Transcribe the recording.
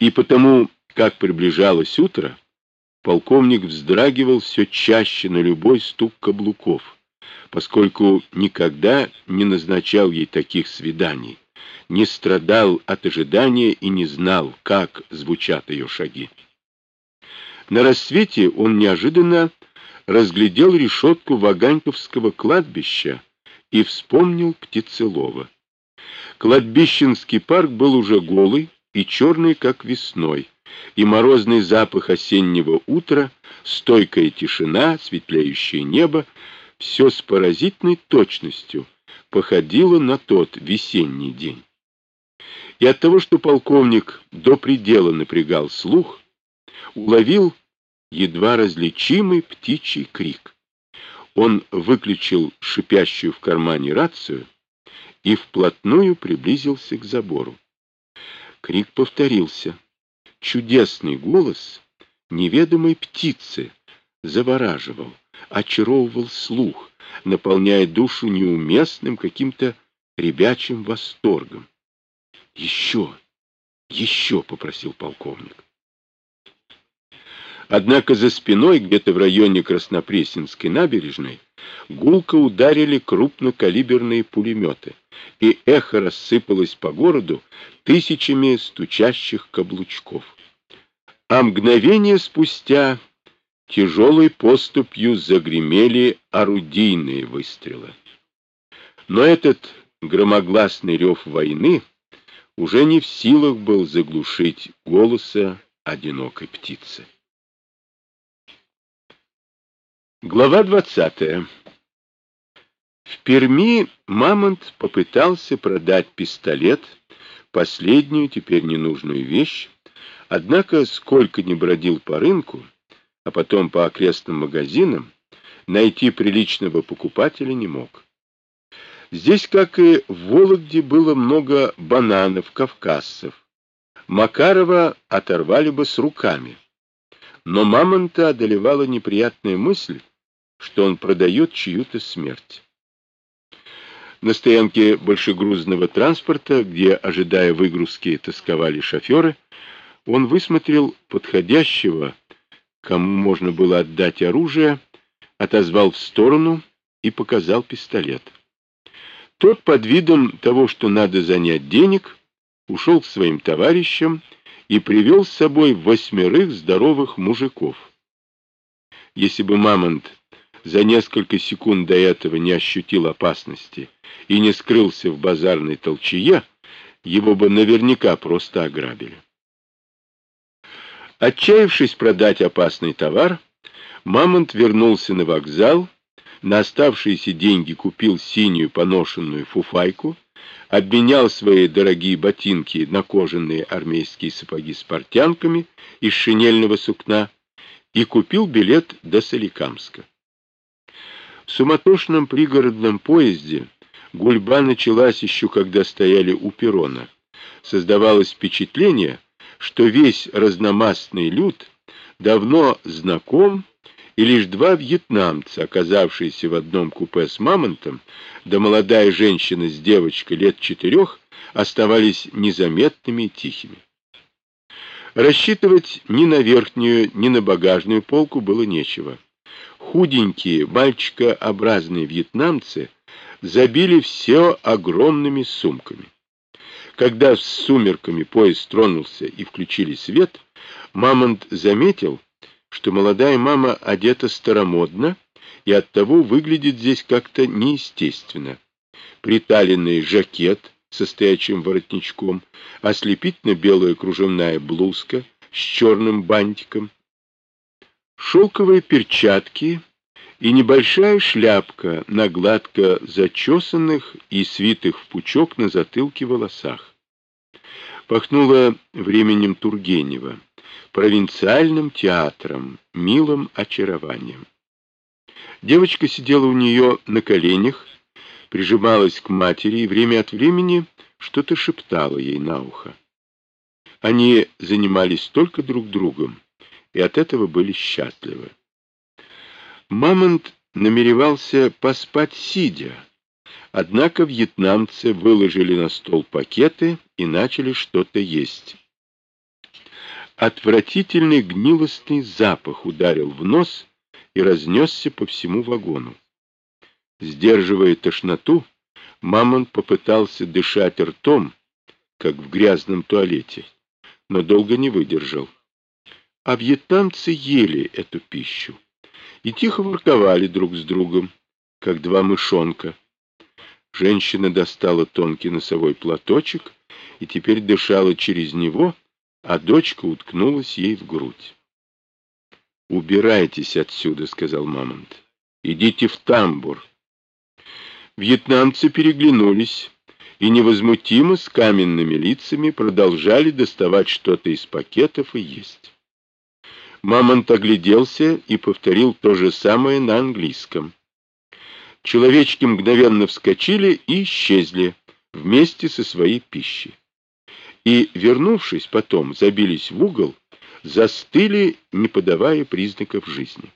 И потому, как приближалось утро, полковник вздрагивал все чаще на любой стук каблуков, поскольку никогда не назначал ей таких свиданий, не страдал от ожидания и не знал, как звучат ее шаги. На рассвете он неожиданно разглядел решетку Ваганьковского кладбища и вспомнил Птицелова. Кладбищенский парк был уже голый и черный, как весной, и морозный запах осеннего утра, стойкая тишина, светлеющее небо, все с поразительной точностью походило на тот весенний день. И от того, что полковник до предела напрягал слух, уловил едва различимый птичий крик. Он выключил шипящую в кармане рацию и вплотную приблизился к забору. Крик повторился. Чудесный голос неведомой птицы завораживал, очаровывал слух, наполняя душу неуместным каким-то ребячим восторгом. «Еще! Еще!» — попросил полковник. Однако за спиной, где-то в районе Краснопресненской набережной, гулко ударили крупнокалиберные пулеметы, и эхо рассыпалось по городу тысячами стучащих каблучков. А мгновение спустя тяжелой поступью загремели орудийные выстрелы. Но этот громогласный рев войны уже не в силах был заглушить голоса одинокой птицы. Глава 20. В Перми Мамонт попытался продать пистолет, последнюю, теперь ненужную вещь, однако сколько ни бродил по рынку, а потом по окрестным магазинам, найти приличного покупателя не мог. Здесь, как и в Вологде, было много бананов, кавказцев. Макарова оторвали бы с руками. Но Мамонта одолевала неприятная мысль, что он продает чью-то смерть. На стоянке большегрузного транспорта, где, ожидая выгрузки, тосковали шоферы, он высмотрел подходящего, кому можно было отдать оружие, отозвал в сторону и показал пистолет. Тот под видом того, что надо занять денег, ушел к своим товарищам и привел с собой восьмерых здоровых мужиков. Если бы Мамонт за несколько секунд до этого не ощутил опасности и не скрылся в базарной толчее, его бы наверняка просто ограбили. Отчаявшись продать опасный товар, Мамонт вернулся на вокзал, на оставшиеся деньги купил синюю поношенную фуфайку, обменял свои дорогие ботинки на кожаные армейские сапоги с портянками из шинельного сукна и купил билет до Соликамска. В суматошном пригородном поезде гульба началась еще когда стояли у перрона. Создавалось впечатление, что весь разномастный люд давно знаком, и лишь два вьетнамца, оказавшиеся в одном купе с мамонтом, да молодая женщина с девочкой лет четырех, оставались незаметными и тихими. Рассчитывать ни на верхнюю, ни на багажную полку было нечего худенькие, мальчикообразные вьетнамцы забили все огромными сумками. Когда с сумерками поезд тронулся и включили свет, Мамонт заметил, что молодая мама одета старомодно и оттого выглядит здесь как-то неестественно. Приталенный жакет со стоячим воротничком, ослепительно-белая кружевная блузка с черным бантиком, шелковые перчатки и небольшая шляпка на гладко зачесанных и свитых в пучок на затылке волосах. Пахнуло временем Тургенева, провинциальным театром, милым очарованием. Девочка сидела у нее на коленях, прижималась к матери и время от времени что-то шептала ей на ухо. Они занимались только друг другом и от этого были счастливы. Мамонт намеревался поспать сидя, однако вьетнамцы выложили на стол пакеты и начали что-то есть. Отвратительный гнилостный запах ударил в нос и разнесся по всему вагону. Сдерживая тошноту, Мамонт попытался дышать ртом, как в грязном туалете, но долго не выдержал. А вьетнамцы ели эту пищу и тихо ворковали друг с другом, как два мышонка. Женщина достала тонкий носовой платочек и теперь дышала через него, а дочка уткнулась ей в грудь. «Убирайтесь отсюда», — сказал Мамонт. «Идите в тамбур». Вьетнамцы переглянулись и невозмутимо с каменными лицами продолжали доставать что-то из пакетов и есть. Мамонт огляделся и повторил то же самое на английском. Человечки мгновенно вскочили и исчезли вместе со своей пищей. И, вернувшись потом, забились в угол, застыли, не подавая признаков жизни.